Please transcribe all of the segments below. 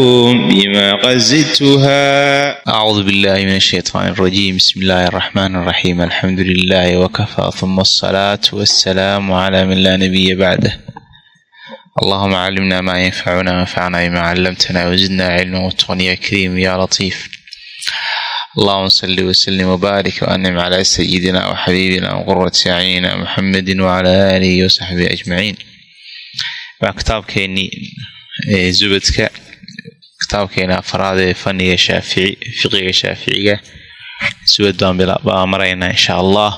بما قد زدتها أعوذ بالله من الشيطان الرجيم بسم الله الرحمن الرحيم الحمد لله وكفى ثم الصلاة والسلام على من لا نبي بعده اللهم علمنا ما ينفعنا وانفعنا بما علمتنا وزدنا علما واتقنا يا كريم يا لطيف اللهم صل وسلم وبارك وأنعم على سيدنا وحبيبنا وقرة أعيننا محمد وعلى آله وصحبه أجمعين waa kitaabkeenii zubadka kitaabkeena afraad ee faniga shaafici fiqiga shaaficiga subad baan maraynaa insha allah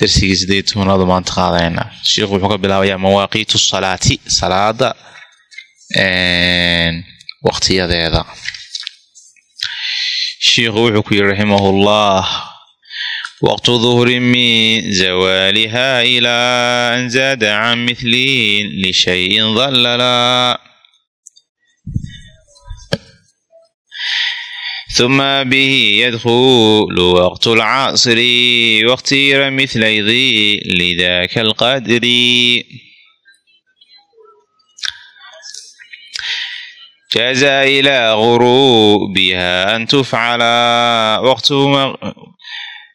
darsigii sideed tobnaadu maanta qaadanaynaa sheikhu wuxuu ka bilaabayaa mawaaqiitu salaati salaada waqtiyadeeda sheikhu wuxuu ku yiri raximahullah وقت ظهر من زوالها إلى أن زاد عن مثل لشيء ظللا ثم به يدخل وقت العصر واختير مثل ذي لذاك القدر جاز إلى غروبها أن تفعل وقت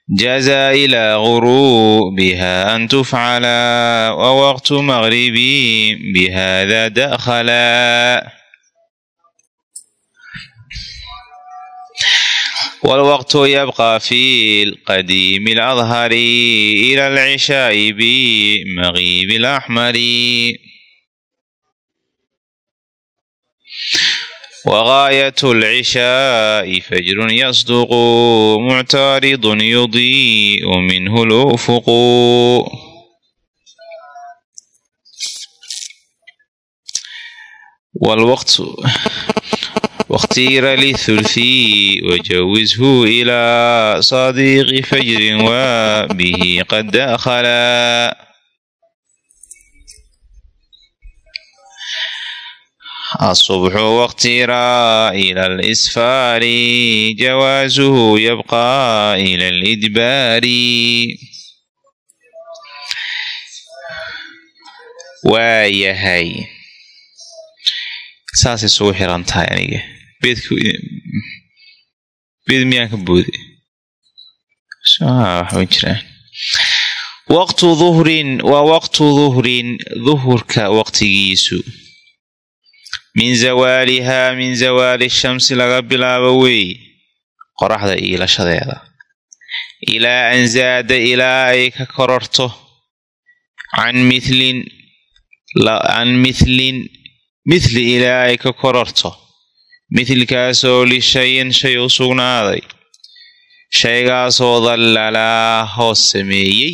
جاز إلى غروبها أن تفعل ووقت مغربي بهذا دخلا والوقت يبقى في القديم الأظهر إلى العشاء بمغيب الأحمر وغاية العشاء فجر يصدق معترض يضيء منه الأفق والوقت واختير للثلثي وجوزه إلى صديق فجر وبه قد دخلا الصبح واختيرا إلى الإسفار جوازه يبقى إلى الإدبار waayahay saasay sugu xiran tahay aniga beedku beed miyaan ka jiraan waqtu duhrin waa waqtu duhrin duhurka waqtigiisu. Min zawaalihaa min zawaali shamsi laga bilaabo weey qoraxda iilashadeeda ilaa an zaada ilaa ay ka kororto. Can mithlin can mithlin mithli ilaa ay ka kororto mithlkaasoo lishayin shay u sugnaaday shaygaasoo dallalaa hoos sameeyey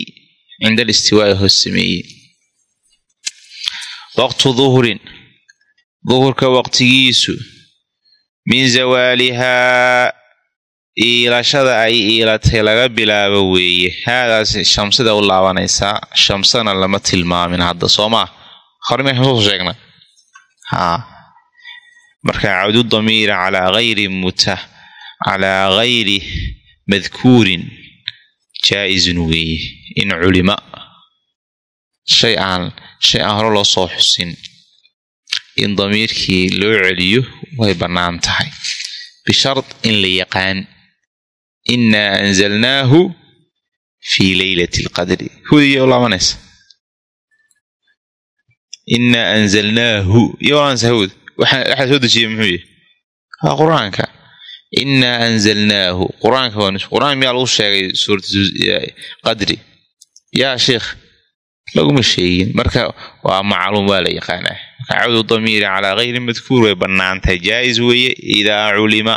cinda alistiwaa'i hoos sameeyey waqtu duhrin duhurka waqtigiisu. Min zawaalihaa iilashada ay iilatay laga bilaabo weeye. Haadaas shamsida u laabanaysaa shamsana lama tilmaamin hadda soo maa hore meeshaan soo sheegna haa marka cawdu damiira calaa gayri muta calaa gayri madkuurin jaa-izun weeye in culima. Shay aan shay aan hore loo soo xusin in damiirkii loo celiyo way bannaan tahay. Bishard in la yaqaan innaa anzalnaahu fii leylati alqadri. Hudiya u laabanaysa innaa anzalnaahu. Iyo laabanaysa hawd waxaa soo dejiyay muxuu yahy waa qur'aanka. Innaa anzalnaahu qur'aanka qur'aan miyaa lagu sheegay suurat qadri? Yaa sheikh laguma sheegin. Marka waa macluum waa la yaqaanaa. Marka cawdu damiiri calaa gayri madkuur way bannaantahay jaa-is weeye idaa culima.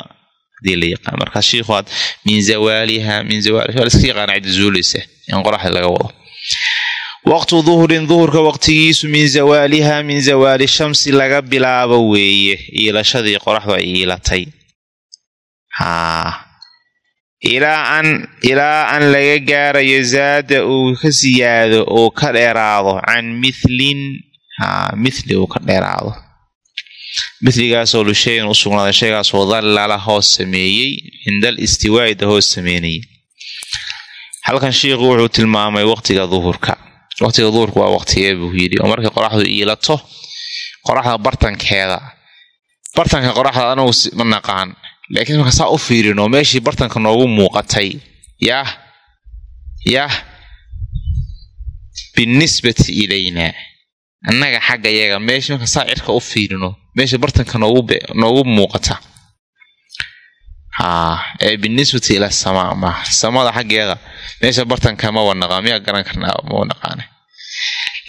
Hadii la yaqaan. Markaa shiikhu aad min zawaaliha min zawaaliha waa la iska yaqaana cidda zuulaysa in qoraxda laga wado waqtu duhrin duhurka waqtigiisu min zawaaliha min zawaali shamsi laga bilaabo weeye iilashadii qoraxdu ay iilatay. Ilaa an ilaa an laga gaarayo zaada uu ka siyaado oo ka dheeraado can mithlin mithli uu ka dheeraado. Mithligaasoo lushayin u sugnaaday dallala hoos sameeyey cindal istiwaa'ida hoos sameynayay halkan sheikhu wuxuu tilmaamay waqtiga duhurka waqtiga duhurka waa waqtigee buu yidhi oo markay qoraxdu iilato qoraxda bartankeeda bartanka qoraxda anagu ma naqaan laakiin marka saa u fiirino meeshii bartanka noogu muuqatay yah yah binisbati ilaynaa annaga xagga yaga meeshii marka saa cirka u fiirino meesha bartanka noogu muuqata ee binisbati ila samaa ma samada xaggeeda. Meesha bartanka mawa naqaa miyaa garan karnaa mawa naqaane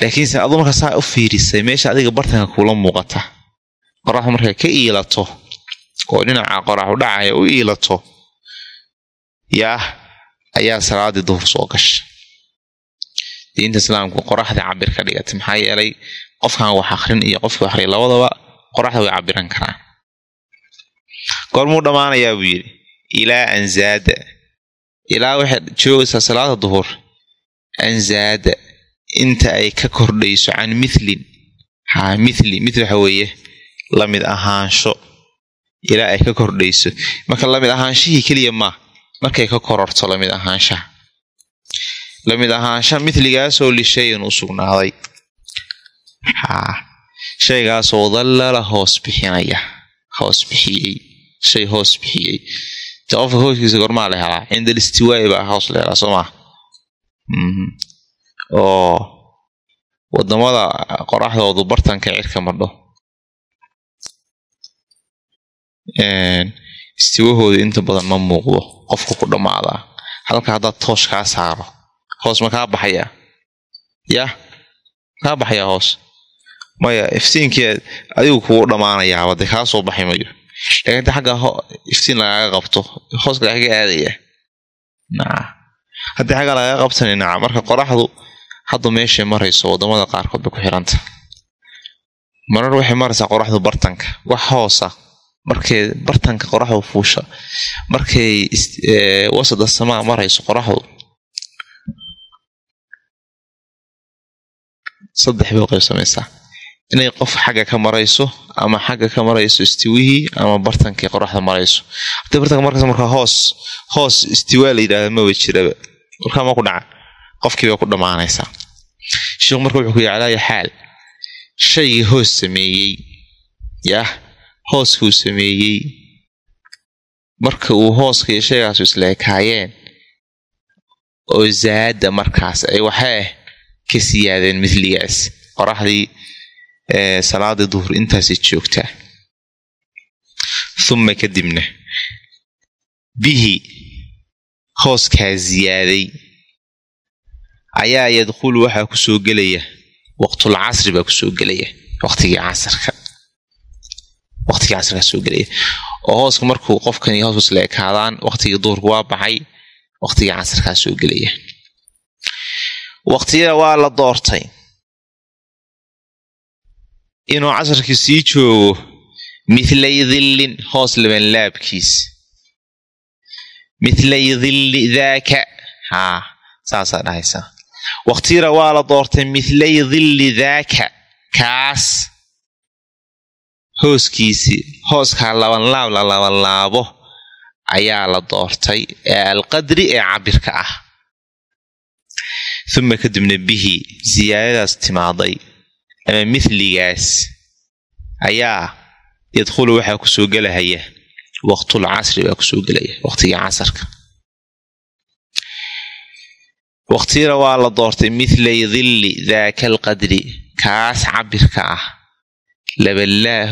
laakiinse adu marka saa u fiirisay meesha adiga bartanka kuula muuqata. Qoraxdu markay ka iilato oo dhinaca qoraxu dhacaya u iilato yaah ayaa salaadii duhur soo gasha diinta islaamku qoraxda cabir ka dhigatay maxaa yeelay qofkan wax akrin iyo qofkii akhriya labadaba qoraxda way cabiran karaan goormuu dhammaanayaa buu yidhi ilaa anzaada ilaa waxay joogaysaa salaada duhur. Anzaada inta ay ka kordhayso can mithlin. Ha mithli mithli waxa weeye la mid ahaansho. Ilaa ay ka kordhayso. Marka la mid ahaanshihii keliya maa markay ka kororto la mid ahaanshaha. Lamid ahaansha mithligaasoo lishayin u sugnaaday. Haa shaygaasoo dallala hoos bixinaya hoos bixiyey shay hoos bixiyey de qofka hooskiisa gormaa la helaa cinda alistiwaa'i baa hoos la helaa soo maa oo waddamada qoraxdoodu bartanka cirka madho istiwahooda inta badan ma muuqdo qofka ku dhammaadaa halka haddaad toosh kaa saaro hoos ma kaa baxayaa yah kaa baxayaa hoos maya iftiinkii adigu kugu dhammaanayaaba dee kaa soo baxi mayo laakiin inta xagga iftiin lagaaga qabto hooska kaga aadaya haddii xagga lagaga qabtani naca marka qoraxdu hadda meeshay marayso waddamada qaarkood bay ku xiranta marar waxay maraysaa qoraxdu bartanka wax hoosa markay bartanka qoraxdu fuusha markay wasada samaa marayso qoraxdu saddex bay u qaybsamaysaa inay qof xagga ka marayso ama xagga ka marayso istiwihii ama bartankii qoraxda marayso. Hadii bartanka markayso markaa hoos hoos istiwaa la yidhahda maba jiraba markaa ma ku dhaca. Qofkii bay ku dhammaanaysaa sheikhu marka wuxuu ku yidhi calaayi xaal shaygii hoos sameeyey. Yah hooskuu sameeyey. Marka uu hooska iyo shaygaasu isla oo zaada markaas ay waxee ka siyaadeen midligaas qoraxdii salaadii duhur intaasay joogtaa uma kadibna bihi hooskaa ziyaaday ayaa yadkhulu waxaa ku soo gelaya waqtul casri baa ku soo gelaya waqtigii casarka waqtigii casrkaa soo gelaya. Oo hooska markuu qofkan iyo hoosku isla ekaadaan waqtigii duhurka waa baxay waqtigii casarkaa soo gelaya. Waqtiyada waa la doortay inuu casarkii sii joogo mithlay dillin hoos labanlaabkiis mithlay dilli daaka haa saasaa dhahaysaa. Waqtiyada waa la doortay mithlay dilli daaka kaas hooskiisii hooskaa labanlaab la labanlaabo ayaa la doortay ee alqadri ee cabirka ah. Uma kadibna bihi siyaadadaas timaaday ama mithligaas ayaa yadkhulu waxaa ku soo gelahaya waqtul casri baa ku soo gelaya waqtigii casarka. Waqtiyada waa la doortay mithlay dilli daaka alqadri kaas cabirka ah labalaa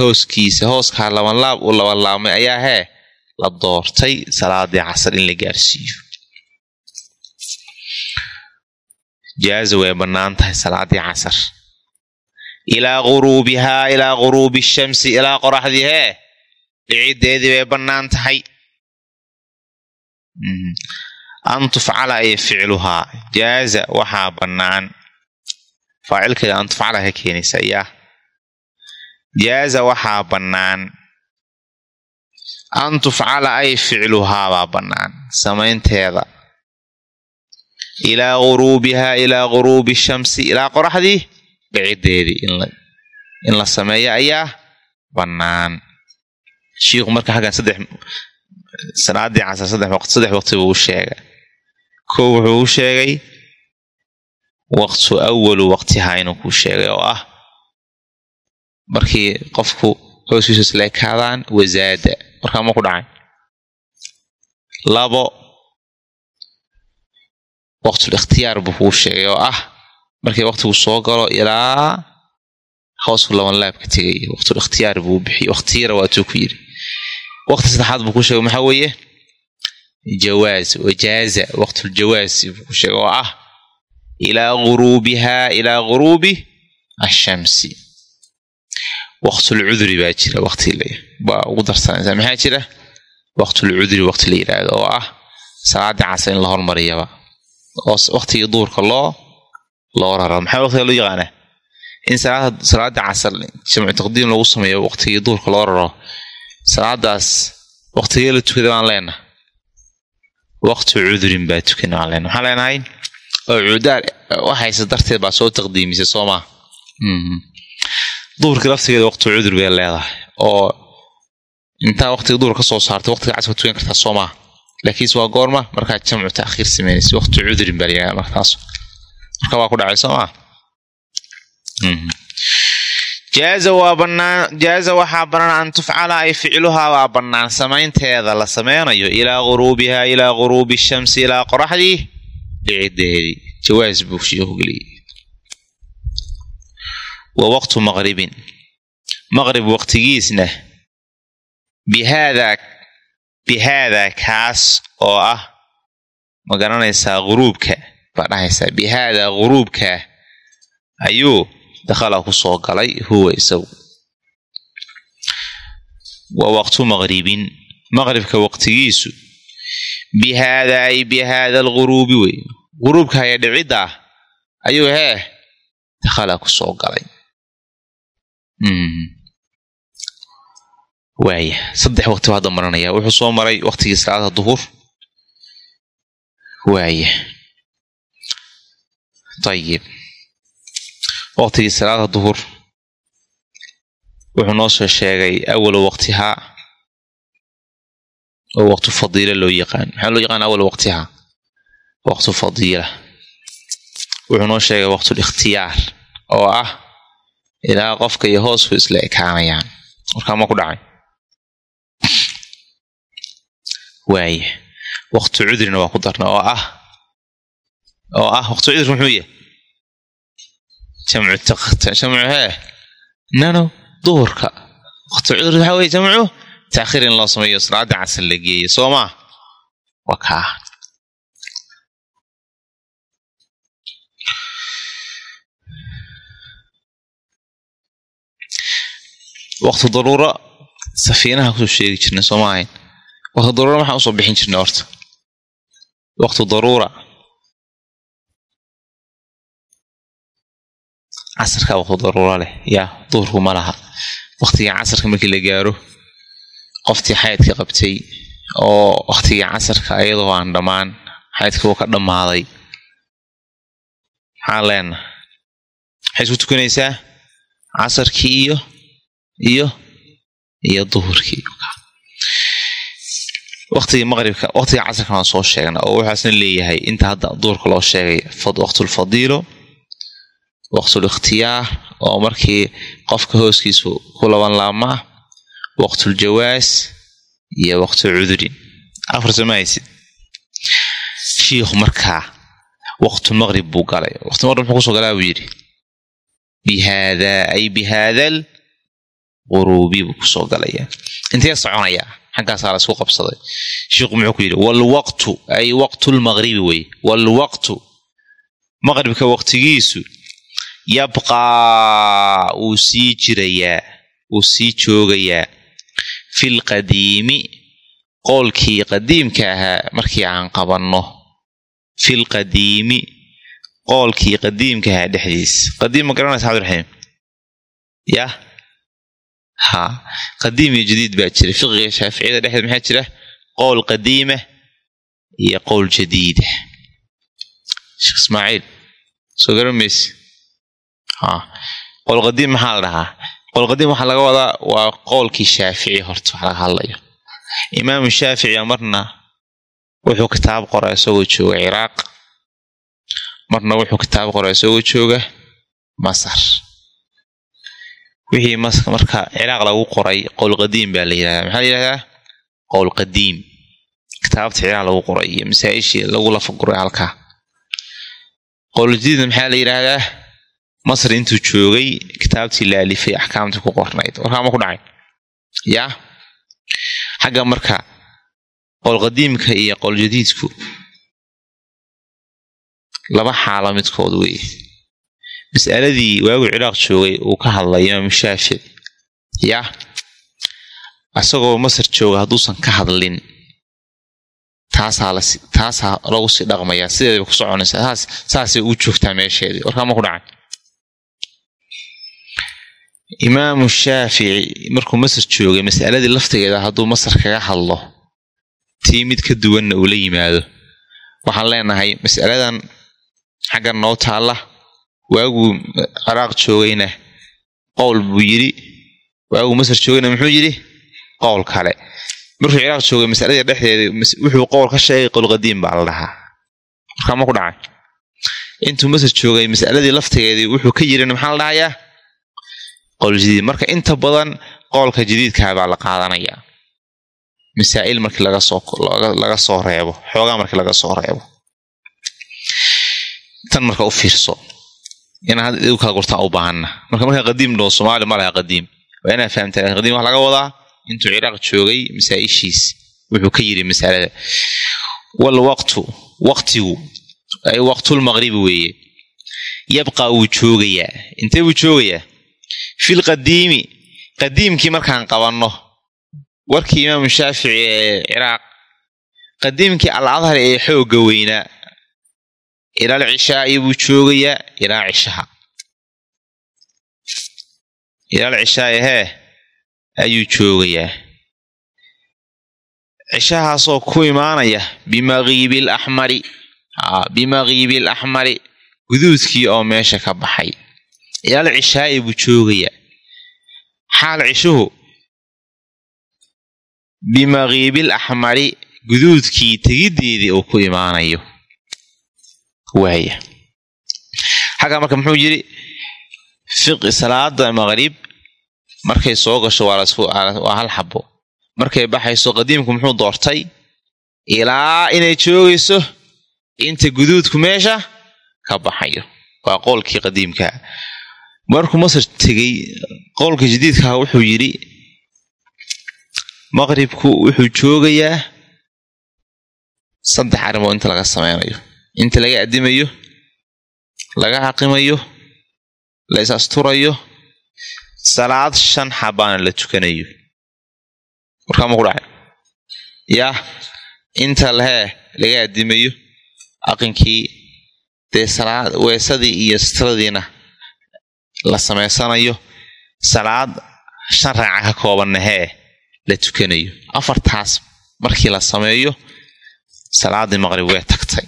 hooskiisa hooskaa labanlaab uu labanlaabmay ayaa hee la doortay salaadii casar in la gaarsiiyo. Jaaza way bannaan tahay salaadii casar ilaa guruubihaa ilaa guruubi shamsi ilaa qoraxdii hee? Dhiciddeedii bay bannaan tahay. An tufcala ay ficluhaa jaaza waxaa bannaan. Faacilkeeda an tufcala ka keenaysa yaa jaaza waxaa bannaan. An tufcala ay ficluhaabaa bannaan samaynteeda. Ilaa guruubihaa ilaa guruubi shamsi ilaa qoraxdii dhicideedii in la sameeyo ayaa bannaan shiikhu marka xaggan saddex salaadii casar saddex waqti buu u sheegay kow wuxuu u sheegay waqtu awalu waqtihaa inuu kuu sheegay oo ah markii qofku hooskiisu isla ekaadaan wasaada markaa ma ku dhacay labo waqtul ikhtiyaar buu kuu sheegay oo ah markii waqtigu soo galo ilaa hoosku laban laabka tegay waqtul ikhtiyaar buu u bixiyey waqtiyara waatuu ku yidhi waqti saddexaad buu ku sheegay maxaa weeye? Jawaaz wajaaza waqtul jawaaz buu ku sheegay oo ah ilaa guruubihaa ilaa guruubi ashamsi. Waqtul cudri baa jira waqti baa ugu darsanaysaa maxaa jira? Waqtul cudri waqti la yidhaahdo oo ah salaadii casar in la hormariyaba oo waqtigii duurka loo loo raro. Maxaa waqtiga loo yaqaanaa in salaada casar jamcu taqdiim lagu sameeyo waqtigii duurka loo raro. Salaadaas waqtigee la tukada baan leenaha waqti cudrin baa tukana baan leenaha maxaan leenahay? Oo cudaar waxayse darteed baa soo taqdiimisay soo maa duhurkii laftigeeda waqti cudur bay leedahay. Oo intaa waqtiga duhur ka soo saartay waqtiga casar tukan kartaa soo laakiinse waa goorma markaa jamcu taakhiir sameynaysa waqti cudrin baa layihahda markaas marka waa ku dhacay soo maa jaaza waxaa bannaan an tufcala ay ficluhaa waa bannaan samaynteeda la sameynayo ilaa guruubihaa ilaa guruubi shamsi ilaa qoraxdii dhicideedii jawaas buu shiiku geliyey wa waqtu maqribin maqrib waqtigiisna bihaadaa bihaadaa kaas oo ah ma garanaysaa guruubka baa dhahaysaa bihaadaa guruubka ayuu dakhala ku soo galay huwa isagu. Wa waqtu maqribin maqribka waqtigiisu bihaadaa ay bihaada alguruubi wey. Guruubka haya dhicidda ah ayuu hee dakhala ku soo galay. Waaya saddex waqti buu hadda maranaya wuxuu soo maray waqtigii salaada duhur. Waaya ayib waqtigii salaada duhur wuxuu noo soo sheegay awalu waqtihaa oo waqtu fadiila loo yaqaan maxaa loo yaqaan awal waqtihaa waqtu fadiila wuxuu noo sheegay waqtul ikhtiyaar oo ah ilaa qofka iyo hoosku isla ekaanayaan markaa ma ku dhacay waaya waqtu cudrina waa ku darna oo ah oo ah waqtu cudri muxuu yahay jamcu hee nano duhurka waqtu cudri waxaa weye jamcu taakhiir in loo sameeyo salaada casar la geeyo soo maa waa kaa waqtu daruura safiinaha ku soo sheegi jirnay sooma ahayn waqtu daruura maxaan u soo bixin jirnay horta waqtu daruura casarkaa waqtu daruura leh. Yaa duhurku ma laha. Waqtigii casarka markii la gaaro qoftii xaydka qabtay oo waqtigii casarka ayadoo aan dhammaan xaydka uu ka dhammaaday. Maxaan leenaha maxay isku tukanaysaa casarkii iyo iyo iyo duhurkii. Waqtigii maqribka waqtiga casarka waan soo sheegna oo wuxaasna leeyahay inta hadda duhurka loo sheegay waqtulfadiilo waqtul ikhtiyaar oo markii qofka hooskiisu ku laban laabmaa waqtul jawaas iyo waqtu cudrin afar samahaysid shiikhu markaa waqtu maqrib buu galay. Waqtu maqrib muxuu ku soo galaa buu yidhi bihaadaa ay bihaadal quruubi buu ku soo galaya intee soconayaa xaggaasaa la qabsaday. Shiikhu muxuu ku yidhi walwaqtu ay waqtulmaqribi wey walwaqtu maqribka waqtigiisu yabqaa wuu sii jirayaa wuu sii joogayaa fil qadiimi qoolkii qadiimka ahaa markii aan qabanno. Filqadiimi qoolkii qadiimkahaa dhexdiis. Qadiim ma garanaysa cabdiraxiim yah ha. Qadiim iyo jadiid baa jira. Fiqiga shaaficiyada dhexdeed maxaa jira? Qowl qadiima iyo qowl jadiida sheekh ismaaciil soo garan mayse ha. Qowl qadiim maxaa la dhahaa? Qowl qadiim waxaa laga wadaa waa qowlkii shaafici horta wax laga hadlayo imaamu shaafici marna wuxuu kitaab qoraa isagoo jooga ciraaq. Marna wuxuu kitaab qoraa isagoo jooga masar. Wixii marka ciraaq lagu qoray qowl qadiim baa la yidhahdaa. Maxaa la yidhahdaa? Qowl qadiim. Kitaabta ciraaq lagu qoray iyo masaa-ishii lagu lafaguray halkaa. Qowl jadiidna maxaa la yidhaahdaa masr intuu joogay kitaabtii la alifay axkaamtii ku qornayd. Warkaama ku dhacay? Yaa xagga marka qowl qadiimka iyo qowl jadiidku laba xaalo midkood weeye mas'aladii waagu ciraaq joogay uu ka hadlay imaamu shaafici yah isagoo masar jooga hadduusan ka hadlin. Taasaa lagu sii dhaqmayaa sideedaba ku soconaysaa saasay u joogtaa meesheedii. Warkaama ku dhacay imaamu shaafici markuu masar joogay mas'aladii laftigeeda hadduu masar kaga hadlo tii mid ka duwanna uu la yimaado. Waxaan leenahay mas'aladan xaggan noo taalla waaguu ciraaq joogayna qowl buu yidhi. Waaguu masar joogayna muxuu yidhi? Qowl kale. Markuu ciraaq joogay masaladii dhexdeeda wuxuu qowl ka sheegay qowlqadiim baa la dhahaa. Markaa ma ku dhacay? Intuu masar joogay masaladii laftigeedii wuxuu ka yirina maxaa la dhahayaa qowl jadiid marka inta badan qowlka jadiidkaa baa la qaadanayaa masaa'il markii laga soo reebo xoogaa markii laga soo reebo. Tan marka u fiirso inaa idigu kala gurtaa u baahanna. Marka markaa qadiim dhoo soomaali ma laha qadiim. Waa inaa fahamtaa qadiim waxa laga wadaa intuu ciraaq joogay masaa-ishiis wuxuu ka yidhi masalada walwaqtu waqtigu ay waqtulmaqribi weeye. Yabqaa wuu joogayaa. Intee buu joogayaa filqadiimi qadiimkii markaan qabanno warkii imaamu shaafici ee ciraaq qadiimkii al adhar ee xoogga weynaa ilaal cishaa'i buu joogayaa ilaa cishaha ilaal cishaa'i hee ayuu joogayaa cishahaasoo ku imaanaya bimaqiibi l axmari bimaqiibi l axmari guduudkii oo meesha ka baxay ilaal cishaa'i buu joogayaa. Xaal cishuhu bimaqiibil axmari guduudkii tegiddeedii uu ku imaanayo. Waaya xaggaa marka muxuu yidhi fiqi salaada maqrib markay soo gasho waa hal xabo markay baxayso qadiimku muxuu doortay ilaa inay joogayso inta guduudku meesha ka baxayo. Waa qowlkii qadiimkaa markuu masar tegey qowlka jadiidkaha wuxuu yidhi maqribku wuxuu joogayaa saddex arrimood inta laga sameynayo inta laga addimayo laga xaqimayo la is asturayo salaad shan xabaana la tukanayo. Warkaama ku dhacay yaa inta lehee laga addimayo aqankii dee salaad weesadii iyo sitradiina la samaysanayo salaad shan raaca ka koobanna hee la tukanayo. Afartaas markii la sameeyo salaadii maqrib way tagtay.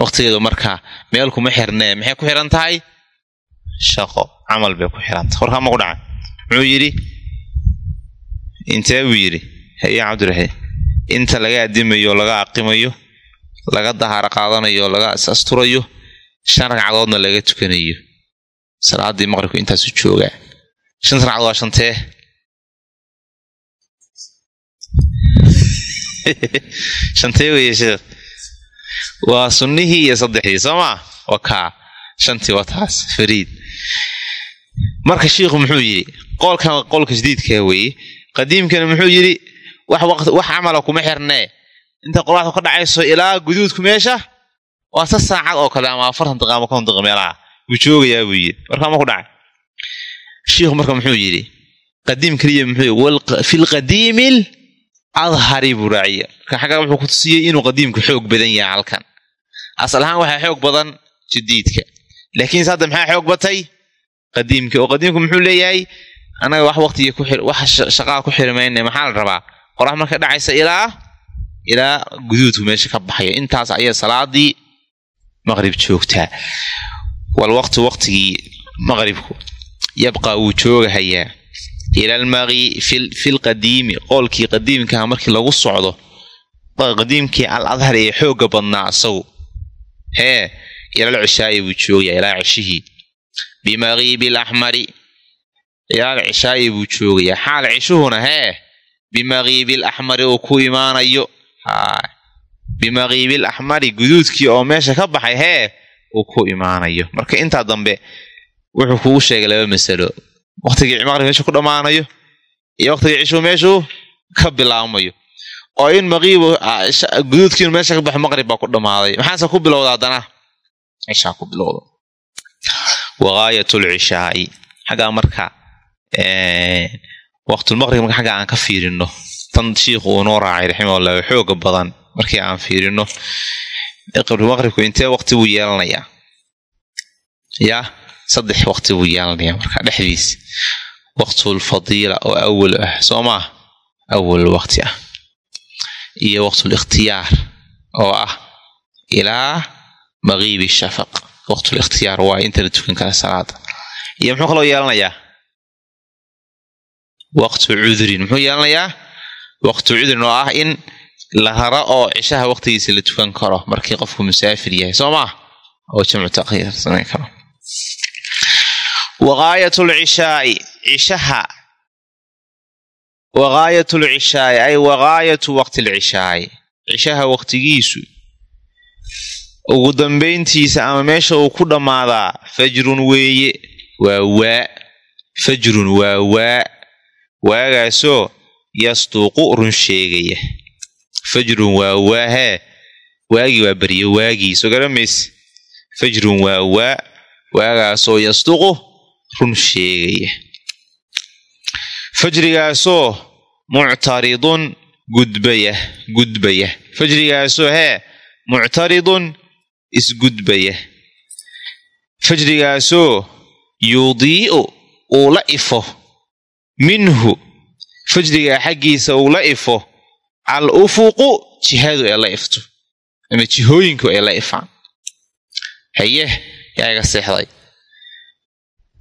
Waqtigeedu markaa meel kuma xirnee maxay ku xiran tahay? Shaqo camal bay ku xirantahay warkaa ma ku dhaca muxuu yidhi? Intee buu yidhi? Haye cabdiraxiim inta laga addimayo laga aqimayo laga dahaaro qaadanayo laga is asturayo shan ragcadoodna laga tukanayo salaadii maqribku intaasu joogaa shanta ragcadood waa shantee shantee weye sheekh waa sunnihii iyo saddexdii soo maa waa kaa shantii waa taas fariid marka shiikhu muxuu yidhi qoolkan qowlka jadiidkaa weeye qadiimkana muxuu yidhi wax wax camala kuma xirnee inta qoraxdu ka dhacayso ilaa guduudku meesha waa sa saacad oo kale ama afartan daqiiqa ama konton daqiiqa meelaha wuu joogayaa buu yidhi. Warkaa ma ku dhacay? Shiikhu marka muxuu yidhi qadiim keliya muxuu filqadiimil adhari buu raaciya. Marka xaggaa wuxuu ku tusiyey inuu qadiimku xoog badan yahay halkan. Asal ahaan waxaa xoog badan jadiidka laakiinse hadda maxaa xoog batay? Qadiimka. Oo qadiimku muxuu leeyahay annaga wax waqtiga ku wax shaqaa ku xirmayna maxaa la rabaa? Qorax marka dhacaysa ilaa ilaa guduudku meesha ka baxayo intaas ayaa salaadii maqrib joogtaa wal waqti waqtigii maqribku yabqaa wuu joogahayaa ila almaqi filqadiimi qoolkii qadiimkaha markii lagu socdo qadiimkii al adhar ee xooga badnaa isagu hee ilal cishaa'i buu joogayaa ilaa cishihii bimaqiibi alaxmari ilaal cishaa'i buu joogayaa. Xaal cishuhuna hee bimaqiibil axmari uu ku imaanayo. Bimaqiibil axmari guduudkii oo meesha ka baxay hee uu ku imaanayo. Marka intaa dambe wuxuu kugu sheegay laba masalo. Waqtigii maqrib meeshu ku dhammaanayo iyo waqtigii cishuu meeshuu ka bilaabmayo. Oo in maqiibu guduudkiinu meesha ka baxo maqrib baa ku dhammaaday. Maxaase ku bilowda haddana cishaa ku bilowda wagaayat lcishaai xaggaa marka waqtulmaqrib marka xagga aan ka fiirino. Tan shiikhu uu noo raacay raximahullah xooga badan markii aan fiirino maqribku intee waqti buu yeelanayaa yaa saddex waqti buu yeelanayaa marka dhexdiis waqtulfadiila oo awal ah soo maa awal waqti ah iyo waqtulikhtiyaar oo ah ilaa maqiibi shafaq waqtulikhtiyaar waa inta la tukan kara salaada iyo muxuu kaloo yeelanayaa waqtu cudrin muxuu yeelanayaa waqtu cudrin oo ah in la hara oo cishaha waqtigiisa la tukan karo markii qofku musaafir yahay soo maa oo jamcu takhiir samayn karo. Waqaayat lcishaai cishaha waqaayat lcishaai ay waqaayatu waqti lcishaai cishaha waqtigiisu. Ugu dambayntiisa ama meesha uu ku dhammaadaa fajrun weeye waa waa. Fajrun waa waa. Waagaasoo yastuuqu run sheegaya fajrun waa waahee waagii waa barye waagii soo garamayse fajrun waa waa waagaasoo yastuqu run sheegaya. Fajrigaasoo muctaridun gudbaya gudbaya. Fajrigaasoo hee muctaridun isgudbaya. Fajrigaasoo yudii'u uu la ifo. Minhu fajrigaa xaggiisa uu la ifo al ufuqu jihadu ay la ifto. Ama jihooyinku ay la ifaan. Haye yaa iga seexday.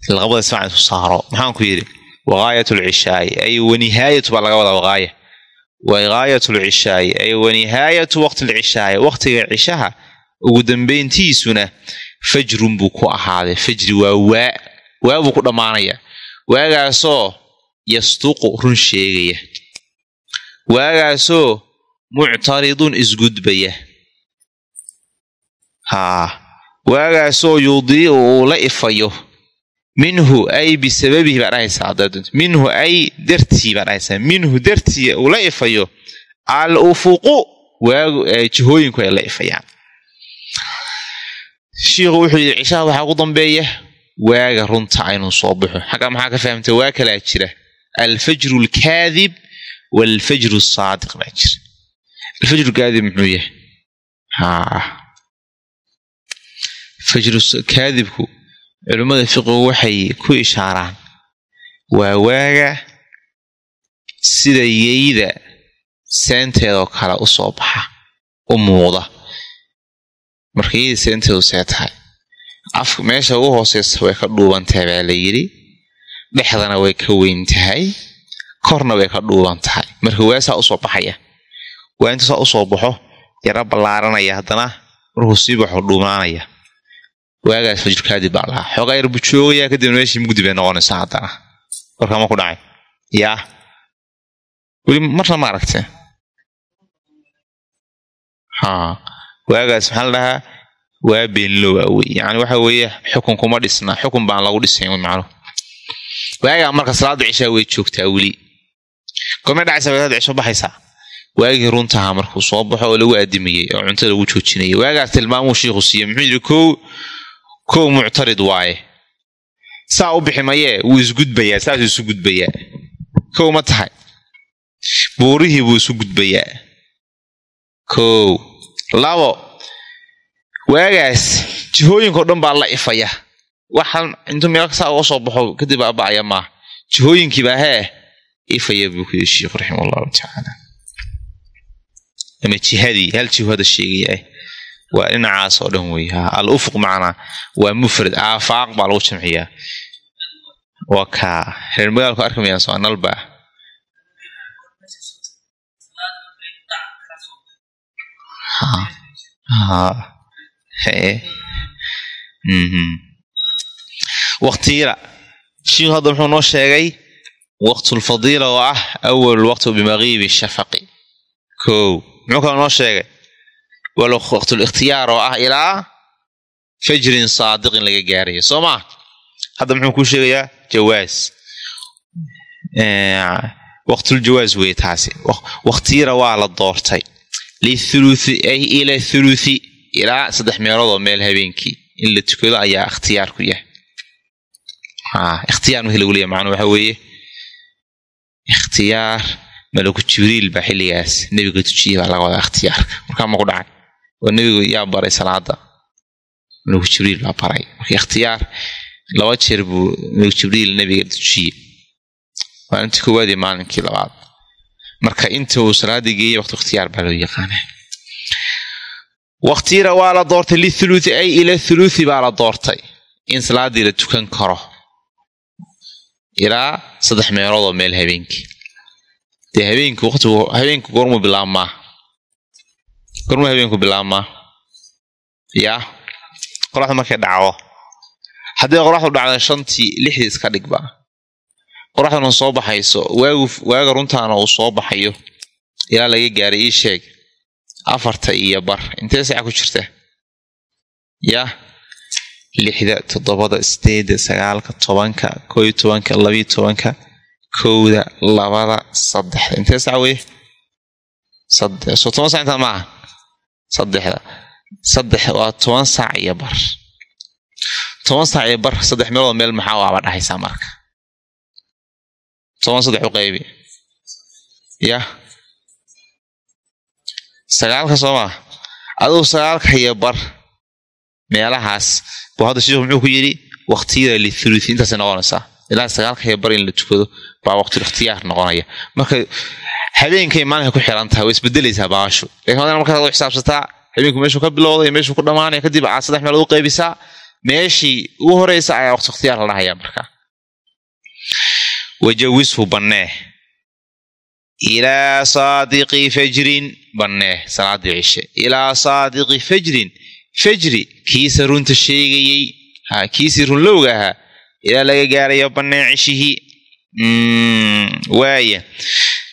Labada ismacna isku saaro. Maxaan ku yidhi wagaayat lcishaai ay wanihaayatu baa laga wadaa waqaaya. Wagaayat lcishaai ay wanihaayatu waqti lcishaai waqtiga cishaha ugu dambayntiisuna fajrun buu ku ahaaday. Fajri waa waa waa buu ku dhammaanaya. Waagaasoo yastuqu run sheegaya waagaasoo muctaridun isgudbaya. Haa waagaasoo yudii'u uu la ifayo. Minhu ay bisababihi baa dhahaysaa minhu ay dartii baa dhahaysaa. Minhu dartii uu la ifayo. Al ufuqu waagu jihooyinku ay la ifayaan. Shiikhu wuxuu yidhi cishaha waxaa ugu dambeeya. Waaga runta aynu soo baxo. Xaggaa maxaa ka fahamta waa kalaa jira. Alfajru alkaadib waalfajru asaadiq baa jira alfajru kaadib muxuu yahay haa fajru kaadibku culimmada fiqigu waxay ku ishaaraan waa waaga sida yeyda seenteedoo kale u soo baxa u muuqda marka yeyda seenteedu see tahay afka meesha ugu hooseysa way ka dhuubantahay baa la yidhi dhexdana way ka weyn tahay korna way ka dhuuban tahay. Marka waasaa u soo baxaya. Waa intasaa u soo baxo yara ballaaranaya haddana markuu sii baxo dhuumaanaya waagaas fajirkaadib baa lahaa. Xoogaa yar buu joogayaa kadibna meeshii mugdi bay noqonaysaa haddana. Warkama ku dhacay? Yaa. Weli marna ma aragtee? Ha waagaas maxaa la dhahaa? Waa beenlowa wey yani waxa weeye xukun kuma dhisna. Xukun baan lagu dhisayn macnuhu waagaa marka salaada cishaa way joogtaa weli gormay dhacaysa salaada cisho baxaysaa waagii runtaha markuu soo baxo oo lagu aadimayey oo cunto lagu joojinayay waagaas tilmaamuu shiikhu siiye muxuu yidhi kow kow muctarid waaye. Saa u bixi mayee wuu isgudbayaa saasuu isu gudbayaa. Kow ma tahay. Buurihii buu isu gudbayaa. Kow. Labo waagaas jihooyinkao dhan baa la ifaya. Waxaan intuu meel saa uga soo baxo kadib aaba'aya maaha jihooyinkiibaa hee ifaya buu ku yidhi sheikhu raxima allahu tacaala ama jihadii hal jiho hada sheegayaah waa dhinacaas oo dhan wey al ufuq macnaa waa mufrad aafaaq baa lagu jamciyaa waa kaa reer magaalku arkamayaan soo nalba waqtiila shiiku hadda muxuu noo sheegay waqtulfadiila oo ah awal waqtu bimaqiibi shafaqi ko muxuu kaloo noo sheegay waqtulikhtiyaar oo ah ilaa fajrin saadiqin laga gaarayo soo maa hadda muxuu kuu sheegayaa jawaas waqtuljawaas weye taasi waqtiyara waa la doortay lithuluthi ay ila thuluthi ilaa saddex meelood oo meel habeenkii in la tukado ayaa ikhtiyaar ku yahay ikhtiyaar markii lagu leeyahy macnuu waxa weeye ikhtiyaar. Malaku jibriil baa xilligaas nebiga tujiyey baa laga wadaa ikhtiyaarka markaa maku dhacay? Oo nebigu yaa baray salaada malaku jibriil baa baray. Marka ikhtiyaar laba jeer buu malaku jibriil nebiga tujiyey maalintii koowaad iyo maalinkii labaad. Marka inta uu salaadii geeyey waqti ikhtiyaar baa loo yaqaana waqtiyara waa la doortay lithuluthi ay ila thuluthi baa la doortay. In salaadii la tukan karo ilaa saddex meelood oo meel habeenkii dee habeenki waqtigu habeenku goormuu bilaabmaa? Goormuu habeenku bilaabmaa? Yaa qoraxdu markay dhacdo. Haddii qoraxdu dhacda shantii lixdii iska dhigba qoraxduna soo baxayso. Waagu waaga runtaana uu soo baxayo. Ilaa laga gaaray ii sheeg. Afarta iyo bar. Intee saca ku jirta? Yaa lixda toddobada sideedda sagaalka tobanka koo iyo tobanka labiyo tobanka kowda labada saddexda. Intee sac weye soo toban sac intaa maaha saddexda. Saddex waa toban saac iyo bar. Toban saac iyo bar saddex meelood meel maxaa waaba dhahaysaa marka? Toban saddex u qaybi. Yah sagaalka soo maa adugu sagaalka iyo bar meelahaas buu hadda sheikhu muxuu ku yidhi waqtiyada lithuluthi intaasay noqonaysaa. Ilaa sagaalka iyo bar in la tukado baa waqtul ikhtiyaar noqonaya. Marka habeenkay maalinka ku xiran tahay isbedelaysaa baashu. Lakin hadana markaad u xisaabsataa habeenku meeshuu ka bilowday meeshuu ku dhamaanaya kadib aad saddex meelood u qaybisaa meeshii ugu horeysa ayaa waqti ikhtiyaar la dhahaya marka. Wajawishu bannee. Ilaa saadiqi fajrin bannee salaadii cishe ilaa saadiqi fajrin fajri kiisa runta sheegayey kiisii runlowga ahaa ilaa laga gaarayo bannee cishihii waaya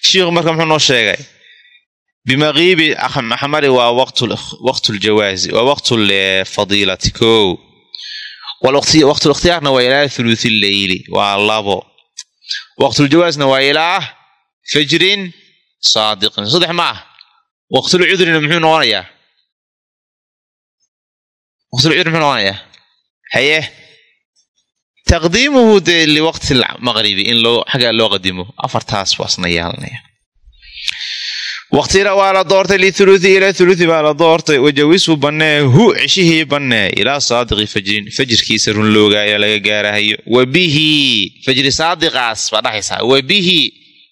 shiikhu marka muxuu noo sheegay bimaqiibi maxamari waa waqtu ljawaazi waa waqtu lfadiilati ko waqtu ikhtiyaarna waa ilaa thuluthi leyli waa labo. Waqtuljawaasna waa ilaa fajrin saadiqin. Saddex ma ah waqtulcudrina muxuu noqonayaa waqtulcudri muxuu noqonayaa haye. Taqdiimuhu dee liwaqti maqribi in loo xaggaa loo qadimo afartaas waasna yaalanaya waqtira waa la doortay lithuluthi ilaa thuluthi baa la doortay wajawishu bannee hu ceshihii bannee ilaa saadiqi fajrin fajirkiisa runloogaa ilaa laga gaarahayo. Wa bihi fajri saadiqaas baa dhahaysaa. Wa bihi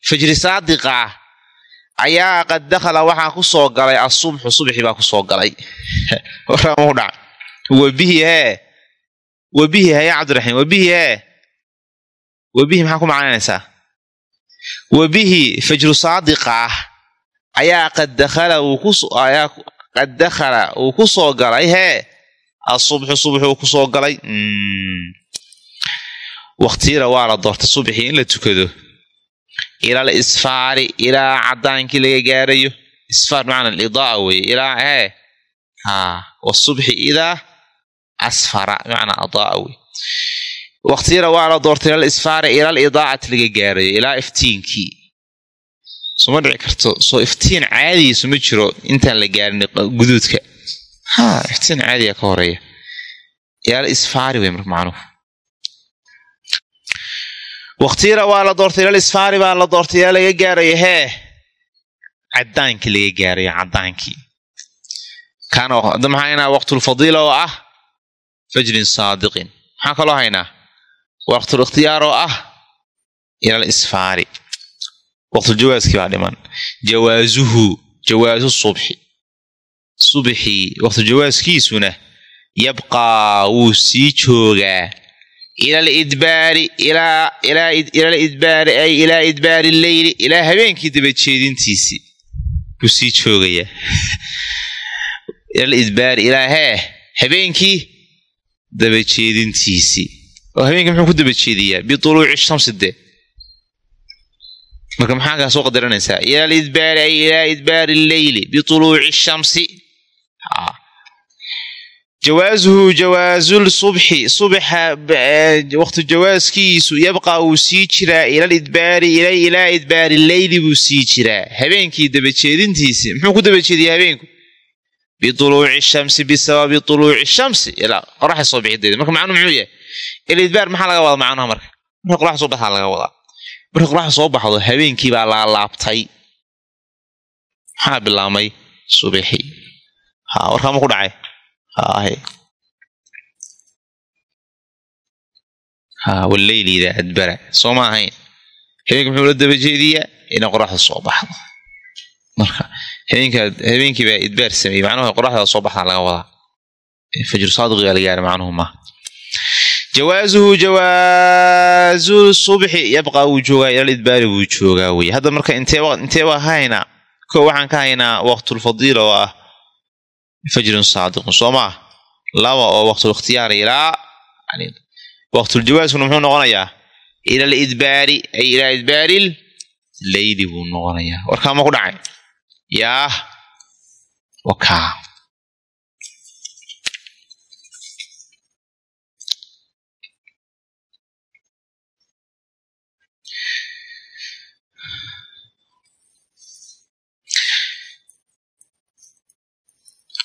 fajri saadiqah ayaa qad dakhala waxaa ku soo galay asubxu galay wa bihi hee wa bihi haya cabdiraxiim wa bihi hee wa bihi maxaa ku macnaynaysaa? Wa bihi fajru saadiqah ayaa qad dakhala ayaa qad dakhala uu ku soo galay hee asubxu subxi uu ku soo galay. Waqtiyada waa la doortay subxii in la tukado. Ilal isfaari ilaa cadaankii laga gaarayo. Isfaar macna alidaa weye ilaa hee ha asfara bimacnaa adaa wey waqtiyada waa la doortay ilal isfaari ilal idaacati laga gaarayo ilaa iftiinkii soma dhici karto. Soo iftiin caadigiisu ma jiro intaan la gaarin guduudka. Ha iftiin caadiga ka horreeya. Ilal isfaari wey marka macnuhu. Waqtiyada waa la doortay ilal isfaari baa la doortay ilaa laga gaarayo hee cadaankii laga fajrin saadiqin. Maxaa kaloo haynaa? Waqtul ikhtiyaar oo ah ilal isfaari waqtuljawaaskii baa dhiman. Jawaasuhu jawaasu subxi subxii waqtujawaaskiisuna yabqaa wuu sii joogaa ilal idbaari ilal idbaari ay ilaa idbaari leyli ilaa habeenkii dabajeedintiisii buu sii joogayaa. Ilal idbaari ilaa hee habeenkii dabajeedintiisii oo habeenkii muxuu ku dabajeediyaa bituluuci shamsi dee marka maxaa kaa soo qadaranaysaa ilal idbaari ay ilaa idbaari leyli bituluuci shamsi jawaasuhu jawaasul subxi subaxa waqti jawaaskiisu yabqaa wuu sii jiraa ilal idbaari ilaa idbaari leyli buu sii jiraa habeenkii dabajeedintiisi muxuu ku dabajeediyaa habeenku biuluuci shamsi bisababi uluuci shamsi ilaa qoraxda soo bixideeda marka macnuhu muxuu yahay ilidbaar maxaa laga wadaa macnaha marka marka qoraxda soo baxdaa laga wadaa marka qoraxda soo baxdo habeenkii baa laalaabtay maxaa bilaamay subaxii ha warkaama ku dhacay walleyli idaa adbara soo ma ahayn habeenka muxuu la daba jeediyaa inay qoraxda soo baxdo habeenkii baa idbaar sameeyey macnuhu qoraxda soo baxdaa laga wadaa. Fajr saadiqiga la gaara macnuhu maaha jawaasuhu jawaasu subxi yabqaa wuu joogaa ilal idbaari wuu joogaa wey hadda marka intee baa ka haynaa ko waxaan ka haynaa waqtulfadiila oo ah fajrun saadiqun. Soo maa laba oo waqtulikhtiyaar ilaa waqtuljawaaskuna muxuu noqonayaa? Ila lidbaari ay ilaa idbaaril leyli buu noqonayaa. Warkaa ma ku dhacay yaah wakaa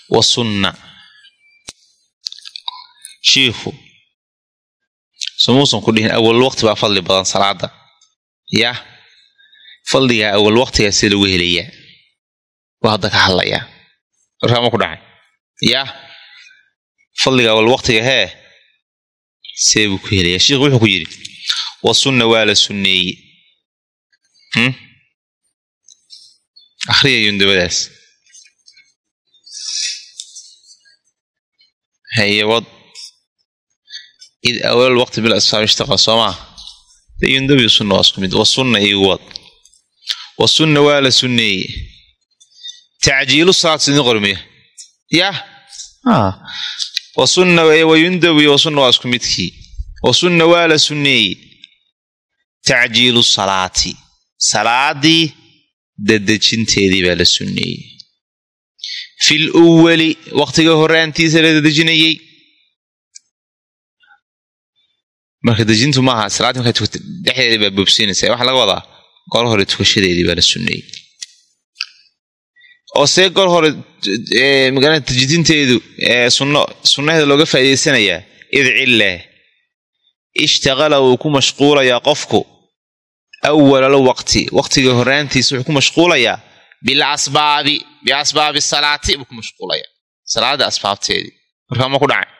wasunna shiikhu sumuusan ku dhihin awal waqti baa fadli badan salaada yah fadligaa awal waqtigaa sida lagu helayaa waa hadda ka hadlayaa warkaama ku dhacay. Yah fadliga awal waqtiga hee. See buu ku helayaa. Shiikhu wuxuu ku yidhi wasunna waa la sunneeye akhriya yundabadaas hayawad id awal waqti bil asfaar ishtaqa soomaa yundabi sunna waa isku mid. Wasunna igu wad wasunna waa la sunneeye tacjiilu salaad sidin qormiya yah wasunna wayundabi wasunna waa isku midkii wasunna waa la sunneeye tacjiilu salaati salaadii dadejinteedii baa la sunneeyey fil uwali waqtiga horaantiisa la dadejinayey marka dejintu maaha salaadii markaa tukata dhexdeedii baa boobsiinaysa waxaa laga wadaa gol hore tukashadeedii baa la sunneeyey oo see gol hore magaalada tajidinteedu sunno sunnaheeda looga faa'iidaysanayaa id cille ishtaqala wuu ku mashquulayaa qofku awalal waqti. Waqtiga horaantiisa wuxuu ku mashquulayaa bilasbaabi biasbaabi salaati buu ku mashquulayaa. Salaada asbaabteedii markaa ma ku dhacay.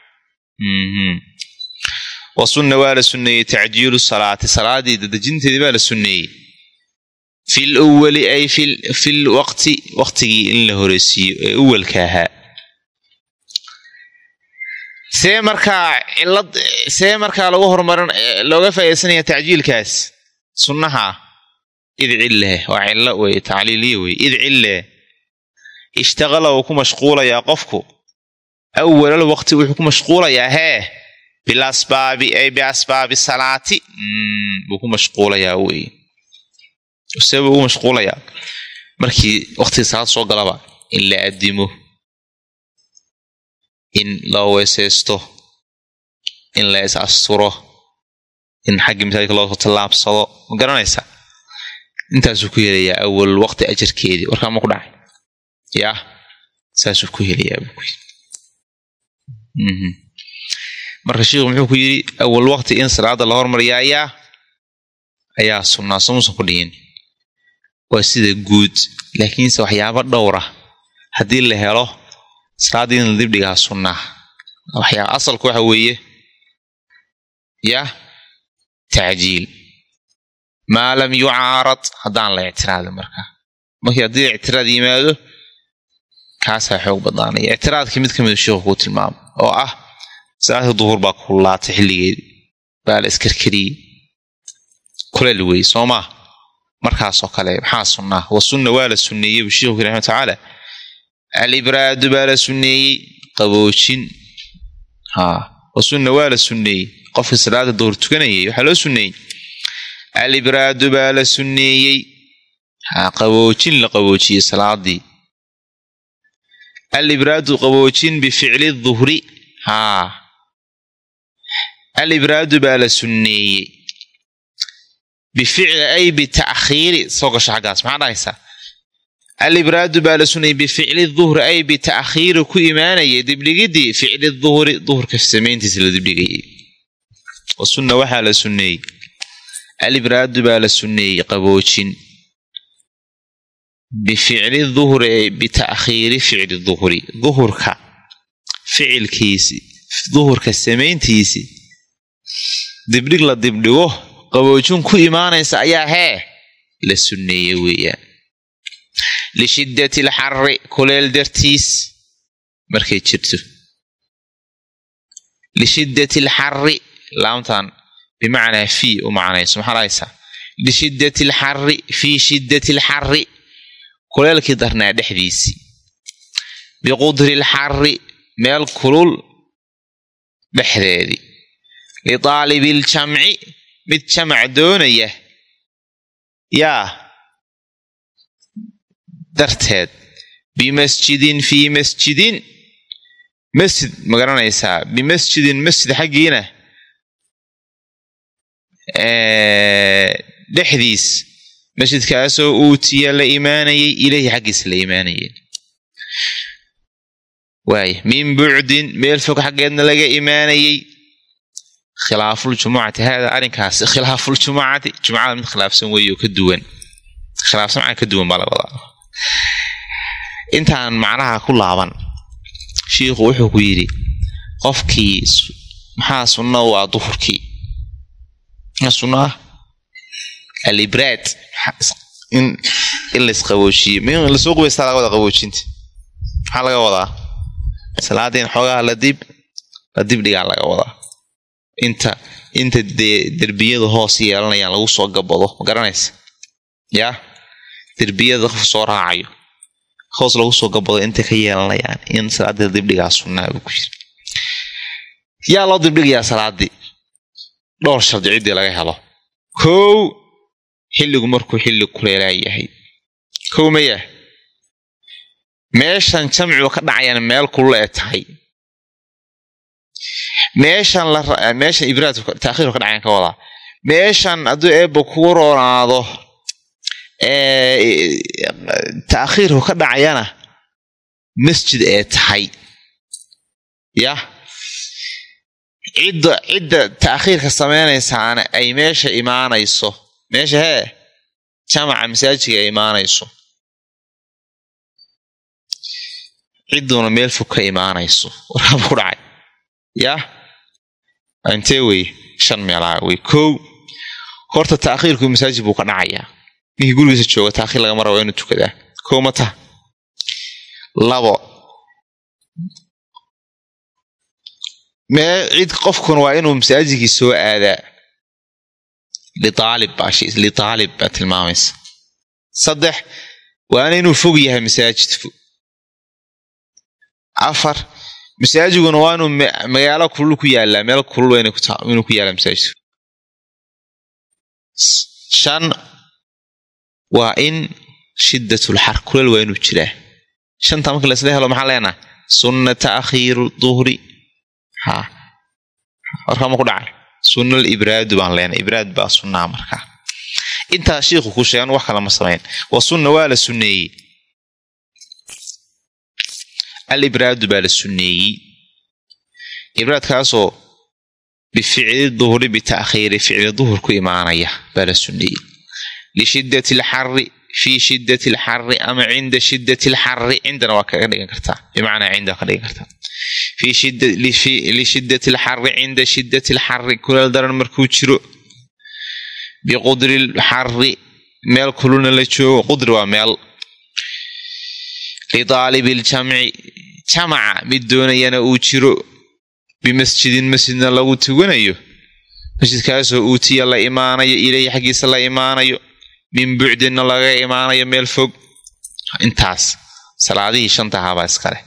Wa sunna waa la sunneeyey tacjiilu salaati. Salaadii dadejinteedii baa la sunneeyey fil uwali ay fil waqti waqtigii in la horeysiiyo ee uwalka ahaa see markaa cilad see markaa lagu horumarin looga faa'iidaysanaya tacjiilkaas. Sunnaha id cille waa cillo wey tacliiliya wey id cille. Ishtaqala wuu ku mashquulayaa qofku. Awalal waqti wuxuu ku mashquulayaa hee? Bilasbaabi ay biasbaabi salaati. Buu ku mashquulayaa wey buu ugu mashquulayaa markii waqtigii salaad soo galaba in la addimo in loo weeseysto in la is asturo in xaggii masaajidka loo tallaabsado ma garanaysa? Intaasuu ku helayaa awal waqti ajarkeedii warkaa ma ku dhacay? Yah saasuu ku helayaa yidhi. Marka sheikhu muxuu ku yidhi awal waqti in salaada la hormariya ayaa ayaa sunnaa somuusan ku dhihin waa sida guud laakiinse waxyaabo dhowra haddii la helo salaadii in la dibdhigaa sunnaa waxyaa asalku waxa weeye ya tacjiil. Maa lam yucaarad haddaan la ictiraadin markaa markii haddii ictiraad yimaado kaasaa xoog badnaanaya. Ictiraadkii mid ka mida sheikhu kuu tilmaamo oo ah salaadii duhur baa kullaatay xilligeedi baa la iskarkariyey. Kuleel weeye soo maa markaasoo kale maxaa sunnaa wa sunna waa la sunneeyey buu sheikhu raxmat tacaala alibraadu baa la sunneeyey qaboojin. Ha wa sunna waa la sunneeyey. Qofkii salaada duhur tukanayay waxaa loo sunneeyey? Alibraadu baa la sunneeyey. Ha qaboojin la qaboojiyey salaadii. Alibraadu qaboojin bificli duhri. Haa. Alibraadu baa la sunneeyey bificli ay bita'khiiri soo gasho xaggaas maxaa dhahaysaa alibraadu baa la sunneeyey bificli duhri ay bita'khiiri ku imaanayay dibdhigidii ficli duhri duhurka samayntiisa la dibdhigayay wa sunna waxaa la sunneeyey alibraadu baa la sunneeyey qaboojin bificli duhri ee bita'khiiri ficli duhri duhurka ficilkiisi duhurka samayntiisi dibdhig la dibdhigo qaboojin ku imaanaysa ayaa hee? La sunneeye weeyaan lishiddati alxarri kuleel dartiis. Markay jirto. Lishiddati alxarri laamtan bimacnaa fii u macnayso maxaa dhahaysaa lishiddati alxarri fii shiddati alxarri kuleelkii darnaa dhexdiisii biqudri alxarri meel kulul dhexdeedii lidaalibiiljamci mid jamac doonaya? Yaa. Darteed bimasjidin fii masjidin masjid ma garanaysaa? Bimasjidin masjid xaggiina. Dhexdiis. Masjidkaasoo uutiya la imaanayay ileyhi xaggiisa la imaanayay. Waay min bucdin meel fog xaggeedna laga imaanayay khilaaful-jumucati haada arrinkaasi khilaaful-jumucati jumcada mid khilaafsan weeyo ka duwan khilaafsan macna ka duwan baa laga wadaa intaan macnaha ku laaban shiikhu wuxuu ku yidhi qofkii maxaa sunna u duhurkii maxaa sunna ah alibraad in in laisqaboojiyo min la soo qubaystaa laga wadaa qaboojinta maxaa laga wadaa salaada in xoogaha la dib la dibdhigaa laga wadaa inta inta dee derbiyada hoos yeelanayaan lagu soo gabado. Ma garanaysa? Yaa derbiyada qof soo raacayo. Hoos lagu soo gabado intay ka yeelanayaan. In salaadii dibdhigaa sunnaa buu ku jira yaa loo dibdhigayaa salaadii? Dhowr shardi ciddii laga helo. Kow xilligu markuu xilli kuleelaa yahay. Kow maya meeshan jamcigu ka dhacayana meel kulula ee tahay meeshan meeshan ibraadku taakhiirku ka dhacayan ka wadaa meeshan hadduu eebba kugu roonaado taakhiirku ka dhacayana masjid ee tahay. Yah cidda cidda taakhiirka samaynaysaana ay meesha imaanayso. Meesha hee jamaca masaajidka ay imaanayso. Cidduuna meel fog ka imaanayso. Warkaaba ku dhacay. Yah intee wey shan meelaa wey kow horta taakhiirku masaajid buu ka dhacayaa ninkii gurigiisa jooga taakhiir lagama rabo inuu tukadaa kow ma taha labo. Mee cid qofkuna waa inuu masaajidkii soo aadaa? Liaalib litaalib baa tilmaamaysa. Saddex waana inuu fog yahay masaajid fog afar masaajiguna waa inuu magaalo kulul ku yaallaa meel kulul inuu ku yaallaa masaajidku shan waa in shiddatulxar kuleel waa inuu jiraa shanta marka laisla helo maxaa leenaha sunna ta'khiiru duhri ha warkama ku dhacay sunnal ibraadu baan leenahay ibraad baa sunnaa markaa intaa shiikhu ku sheegan wax kala ma samayn waa sunna waa la sunneeyey al ibraadu baa la sunneeyey ibraadkaasoo bificli duhri bita'khiiri ficli duhur ku imaanaya baa la sunneeyey lishiddati alxarri fii shiddati alxarri ama cinda shiddati alxarri cindana waa kaga dhigan kartaa. Bimacnaa cinda waa ka dhigan kartaa. Lishiddati alxarri cinda shiddati alxarri kuleel daran markuu jiro biqudri lxarri meel kuluna la joogo. Qudri waa meel. Lidaalibi ljamci jamaca mid doonayana uu jiro bimasjidin masjidna lagu tuganayo. Masjidkaasoo uutiya la imaanayo ileyhi xaggiisa la imaanayo min bucdinna laga imaanayo meel fog. Intaas salaadihii shanta ahaabaa iskale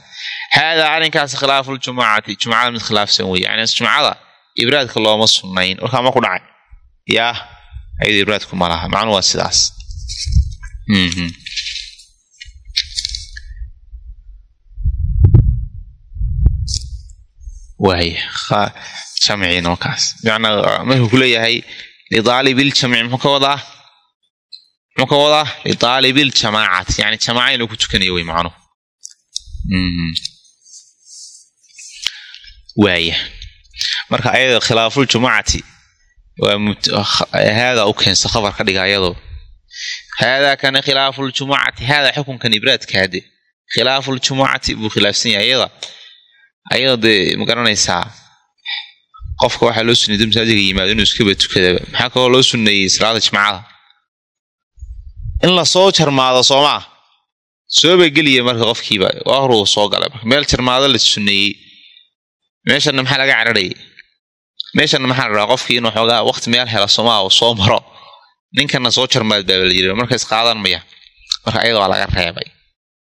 haadaa arrinkaas khilaafuljumucati jumcada mid khilaafsan wey yani jumcada ibraadka looma sunnayn. Warkaa ma ku dhacay? Yaa ayado ibraadku ma laha. Macnuu waa sidaas waaya jamci nookaas bimacnaa markuu ku leeyahay lidaalibiljamci muxuu ka wadaa muxuu ka wadaa lidaalibiljamaacati yani jamaaca inuu ku tukanayo wey macnuhu waaya marka ayada khilaafuljumucati haadaa u keensa khabar ka dhiga ayadoo haadaa kana khilaafuljumucati haadaa xukunkan ibraadkaade khilaafuljumucati buu khilaafsan yahay ayada ayada dee ma garanaysaa? Qofka waxaa loo sunnay masaajidka yimaado inuu iskaba tukadaba maxaa kaloo loo sunneeyey salaada jimcada in la soo jarmaado soomaa sooba geliya marka qofkiiba. Horuu soo galay marka. Meel jarmaado la sunneeyey. Meeshana maxaa laga cararayay meeshana maxaa la rabaa? Qofkii inuu xoogaa waqti meel hela soomaa uu soo maro. Ninkana soo jarmaad baaba la yiri marka isqaadan maya. Marka ayada waa laga reebay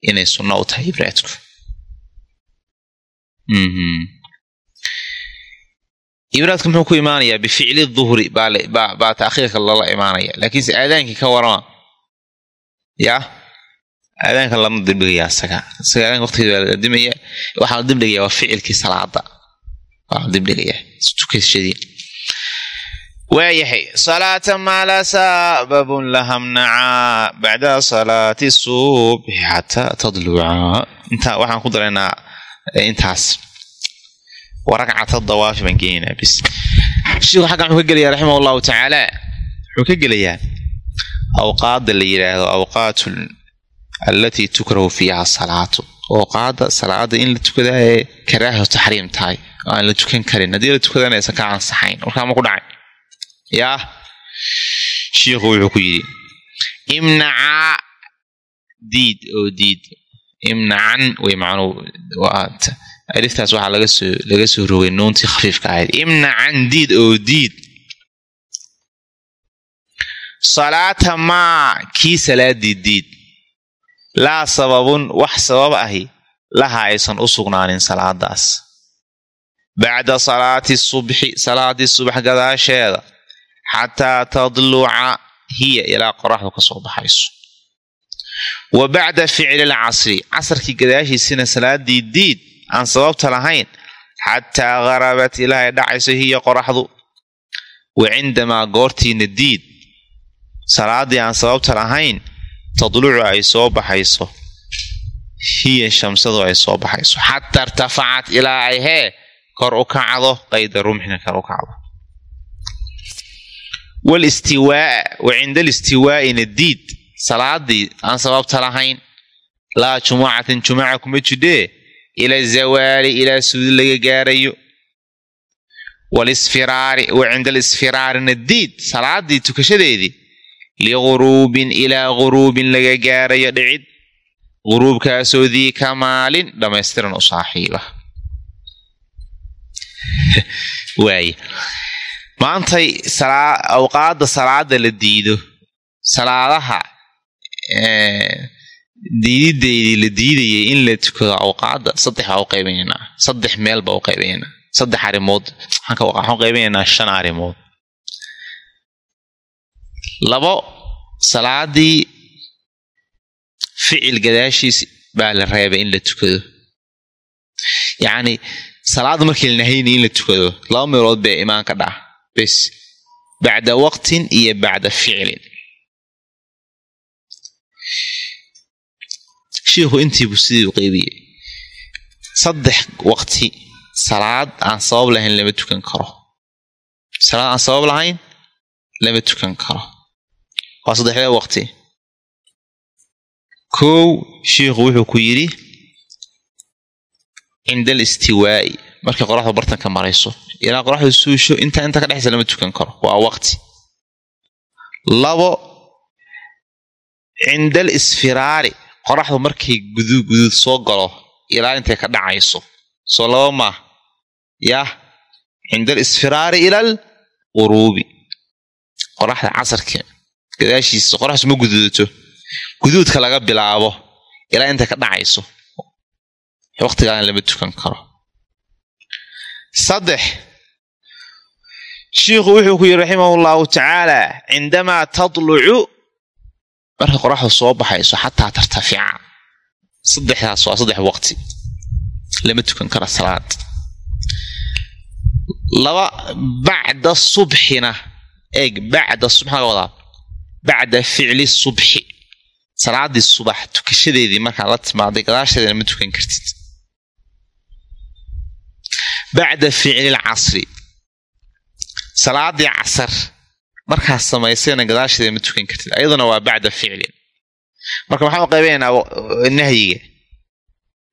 inay sunno u tahay ibraadku ibraadka muxuu ku imaanayaa bificli duhri baa taakhiirka lala imaanaya laakiinse aadaankii ka warama yaa aadaanka lama dibdhigaya isaga isaga aadaanka waqtigeeda waa la dimaya waxaa la dibdhigaya waa ficilkii salaada waa la dibdhigaya tukashadii waayahay salaata maa la sababun lahamnacaa bacda salaati subxi xataa tadluca. Intaa waxaan ku daraynaa intaas. Waragcata dawaafi baan geenaynaa bis. Shiiku xaggan wuxuu ka gelayaa raximah allahu tacaala. Wuxuu ka gelayaa awqaadda la yidhaahdo awqaatu allatii tukrahu fiiha salaatu. Awqaadda salaada in la tukadaa ee karaahu taxriim tahay oo aan la tukan karin. Haddii la tukadana aysan ka ansaxayn warkaa ma ku dhacay. Yaa shiikhu wuxuu ku yidhi imnacaa diid oo diid imnacan way macnuu aliftaas waxaa laga soo laga soo rogay nuuntii khafiifka ahayd. Imnacan diid oo diid. Salaata maa kii salaadii diid. Laa sababun wax sabab ahi laha aysan u sugnaanin salaadaas. Bacda salaati subxi salaadii subax gadaasheeda xataa tadluca hiya ilaa qoraxdu ka soo baxayso wa bacda ficli lcasri casarkii gadaashiisina salaadii diid aan sababta lahayn xataa garabat ilaa ay dhacayso hiya qoraxdu. Wa cindamaa goortiina diid salaadii aan sababta lahayn tadlucu ay soo baxayso. Hiya shamsadu ay soo baxayso. Xataa irtafacat ilaa ay hee kor u kacdo qayda rumxina kor u kacdo. Walistiwaaa wa cinda alistiwaa'ina diid salaadii aan sababta lahayn laa jumucatin jumuca kuma jidhee ila zawaali ilaa suudi laga gaarayo. Walisfiraari wa cinda alisfiraarina diid salaadii tukashadeedii liguruubin ilaa guruubin laga gaarayo dhicid. Guruubkaasoo dii kamaalin dhammaystiran u saaxiiba. Waay maantay awqaadda salaada la diido salaadaha diidideydii la diidayay in la tukado awqaadda. Saddex baa u qaybaynaynaa saddex meel baa u qaybaynaynaa saddex arrimood. Waxaan u qaybaynaynaa shan arrimood. Labo salaadii ficil gadaashiis baa la reebay in la tukado. Yacni salaada markii la nahaynay in la tukado laba meelood bee imaan ka dhaca bes bacda waqtin iyo bacda ficlin shiikhu intiibu sidii u qeybiyey saddex waqti salaad aan sabab lahayn lama tukan karo salaad aan sabab lahayn lama tukan karo waa saddexdee waqti kow shiikhu wuxuu ku yidhi cinda alistiwaa'i markay qoraxdu bartanka marayso ilaa qoraxdu suusho intaa inta ka dhexaysa lama tukan karo waa waqti labo cinda alisfiraari qoraxdu markay guduud guduud soo galo ilaa intay ka dhacayso. Soo laba maah yah cinda alisfiraari ila alquruubi. Qoraxda casarka gadaashiisa qoraxdu ma guduudato guduudka laga bilaabo ilaa intay ka dhacayso. Waqtigaana lama tukan karo. Saddex shiikhu wuxuu ku yidhi raximahu llahu tacaala cindamaa tadlucu markay qoraxdu soo baxayso xataa tartafica saddexdaas waa saddex waqti. Lama tukan kara salaad. Laba bacda subxina. Eeg bacda subx laga wadaa? Bacda ficli subxi. Salaadii subax tukashadeedii markaa la timaaday gadaasheedana ma tukan kartid. Bacda ficli lcasri salaadii casar markaas samaysayna gadaasheeda ma tukan kartid ayaduna waa bacda ficlin. Marka waxaan u qaybaynaynaa nahyiga.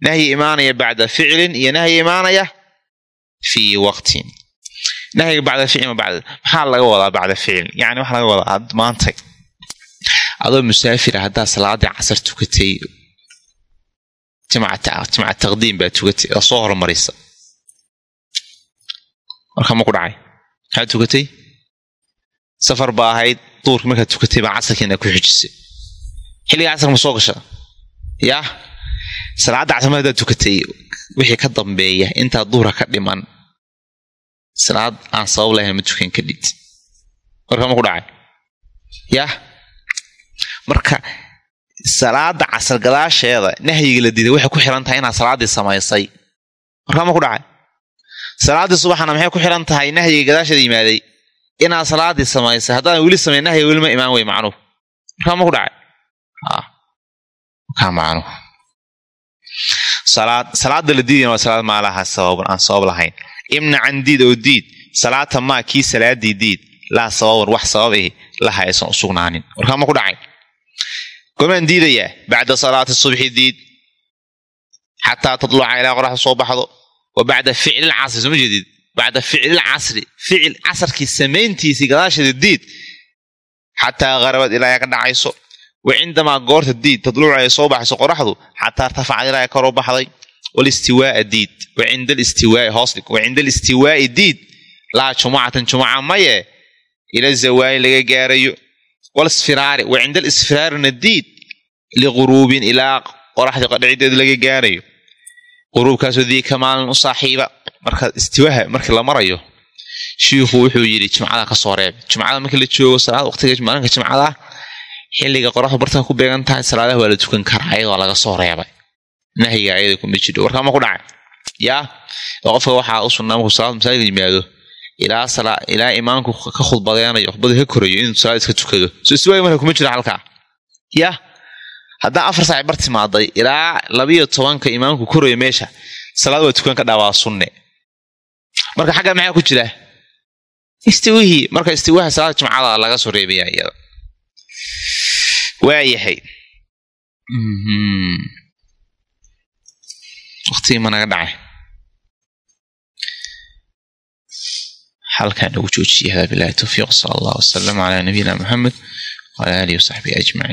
Nahyi imaanaya bacda ficlin iyo nahyi imaanaya fii waqtin. Nahyiga bacda ficlin bacda maxaa laga wadaa bacda ficlin? Yani waxaa laga wadaa maanta adoo musaafira haddaad salaadii casar tukatay jimca taqdiim baa tukatay oo soo hormarisa. Markaa ma ku dhacay. Maxaad tukatay safar baa ahayd duurka markaad tukatay baa casarkiina ku xijisay xilliga casarka ma soo gasha yah salaadda casar mar hadaad tukatay wixii ka dambeeya intaa duhra ka dhiman salaad aan sabab lahayn ma tukan kadhid markaa ma ku dhacay yah marka salaada casar gadaasheeda nahyiga la diiday waxay ku xiran tahay inaad salaaddii samaysay markaa ma ku dhacay salaaddii subaxna maxay ku xiran tahay nahyiga gadaasheeda yimaaday inaad salaaddii samaysay haddaan weli samayn nahyiga weli ma imaan wey macnuhu markaa ma ku dhacay? Kaa macnuhu salaad salaada la diidayna waa salaad maalaha sababan aan sabab lahayn. Imnacan diid oo diid salaata maa kii salaadii diid. Laa sababan wax sabab ahi laha aysan u markaa ma ku dhacay? Gomaan diidayaa bacda salaati subxi diid. Xataa tadluca ilaa qoraxda soo baxdo. Wa bacda ficlil casri soo jeedid bacda ficlil casri ficil casarkii samayntiisii gadaasheeda diid xataa qarabad ilaa ay ka dhacayso wa cindamaa goorta diid tadluca ay soo baxayso qoraxdu xataa irtafacad ilaa ay u baxday walistiwaaa diid wa cinda alistiwaai hoosdhig wa cinda alistiwaai diid laa jumacatan jumaca maye ila zawaali laga gaarayo walisfiraari wa cinda alisfiraarina diid liquruubin ilaa qoraxdii qadhicideeda laga gaarayo quruubkaasoo dii kamaalin u marka istiwaha markii la marayo shiikhu wuxuu yidhi jimcada ka soo reeb. Jimcada markii la joogo salaad waqtiga maalinka jimcada xilliga qoraxdu bartanka ku beegan tahay salaadaha waa la tukan karaa ayadoo laga soo reebay. Nahyiga ayada kuma jidho warkaa ma ku dhacay? Yaa qofka waxaa u sunnaa markuu salaad masaajidka yimaado ilaa ilaa imaamku ka khudbadeenayo khudbada ka korayo inuu salaad iska tukado. So istiwaaga marka kuma jira halkaa. Yah haddaan afar saac bar timaaday ilaa labiyo tobanka imaamku korayo meesha salaad waa tukan ka dhaawaa sunne marka xagga maxaa ku jira? Istiwihii marka istiwaha salaada jumcada laga soo reebaya iyada. Waayahay waqtigii ma naga dhacay. Halkaan ugu joojiyay hada bilahi towfiiq sala allah wasalam calaa nabiyina muxamed wala alihi wasaxbihi ajmaciin